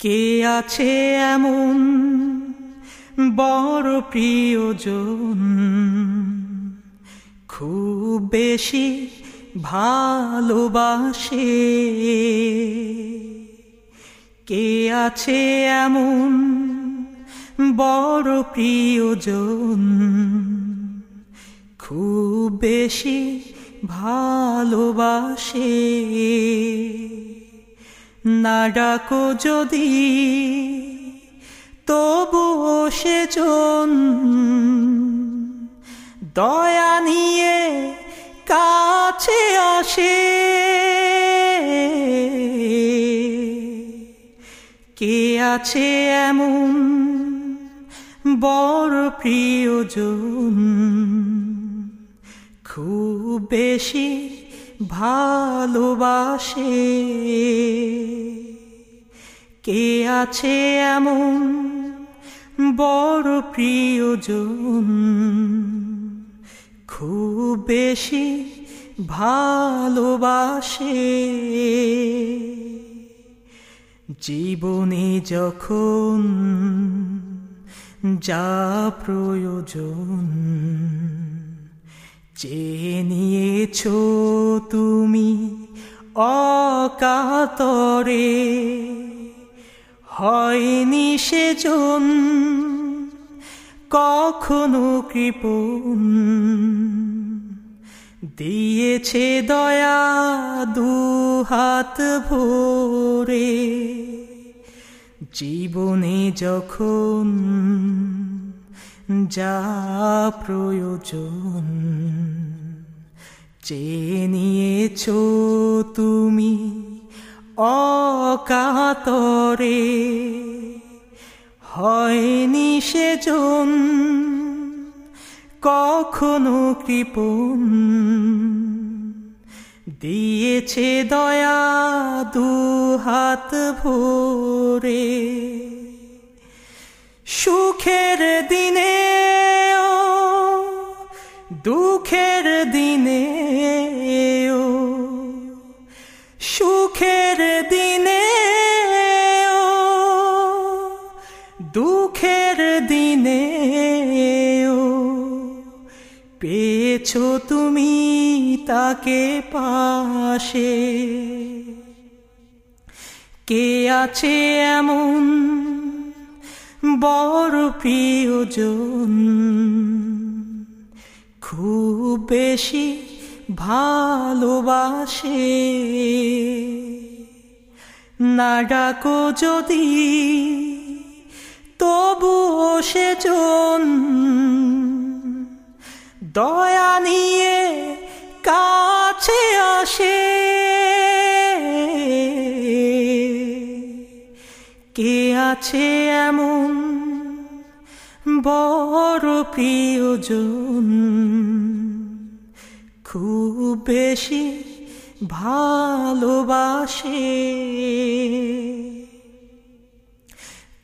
কে আছে এমন বড় প্রিয়জন? খুব বেশি ভালোবাসে। কে আছে এমন বড় প্রিয়জন? খুব বেশি ভালোবাসে। না ডাকো যদি, তবুও সেজন। দয়া নিয়ে কাছে আসে। কে আছে এমন বড় প্রিয়জন? খুব বেশি ভালোবাসে। কে আছে এমন বড় প্রিয়জন? খুব বেশি ভালোবাসে। জীবনে যখন যা প্রয়োজন চেয়ে নিয়েছ তুমি অকাতরে? হয়নি সেজন কখনো কৃপণ। দিয়েছে দয়া দু হাত ভরে। জীবনে যখন যা প্রয়োজন। চেয়ে নিয়েছ তুমি অকাতরে। হয়নি সেজন কখনো কৃপণ। দিয়েছে দয়া দু হাত ভরে। সুখের দিনে দুঃখের দিনে পেয়েছ তুমি তাকে পাশে। কে আছে এমন বড় প্রিয়জন? খুব বেশি ভালোবাসে। না ডাকো যদি তবুও সেজন। দয়া নিয়ে কাছে আসে। কে আছে এমন বড় প্রিয়জন? খুব বেশি ভালোবাসে।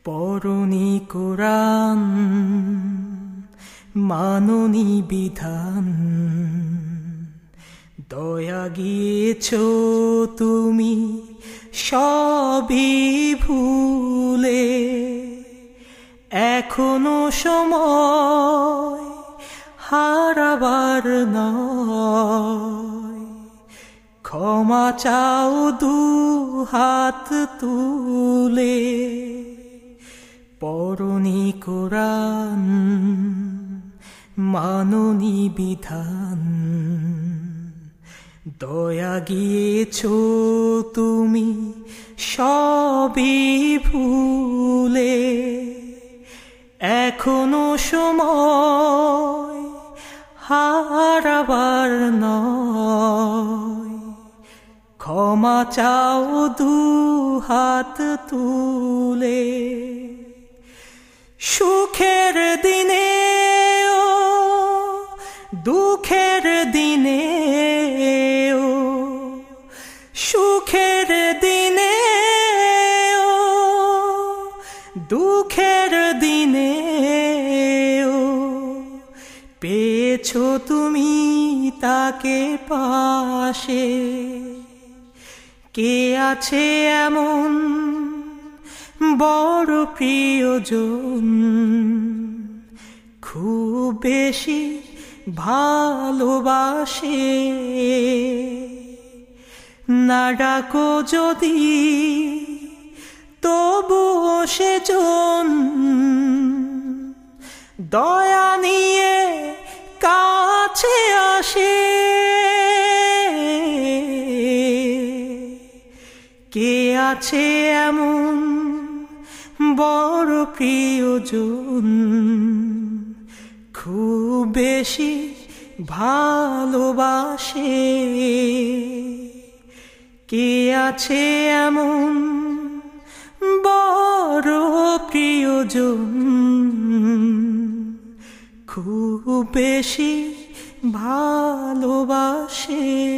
পরনি কোরআন মাননি বিধান। দয়া গিয়েছ তুমি সবই ভুলে। এখনও সময় হারাবার নয়। ক্ষমা চাও দু হাত তুলে। পরনি কোরআন মাননি বিধান দয়া গিয়েছ তুমি সবই ভুলে। এখনও সময় হারাবার নয়। ক্ষমা চাও দু হাত তুলে। সুখের দিনে দুঃখের দিনে সুখের দিনে দুঃখের দিনে পেয়েছ তুমি তাকে পাশে। কে আছে এমন বড় প্রিয়জন? খুব বেশি ভালোবাসে। না ডাকো যদি তবুও সেজন দয়া নিয়ে কাছে আসে। কে আছে এমন বড় প্রিয়জন? খুব বেশি ভালোবাসে। কে আছে এমন বড় প্রিয়জন? খুব বেশি ভালোবাসে।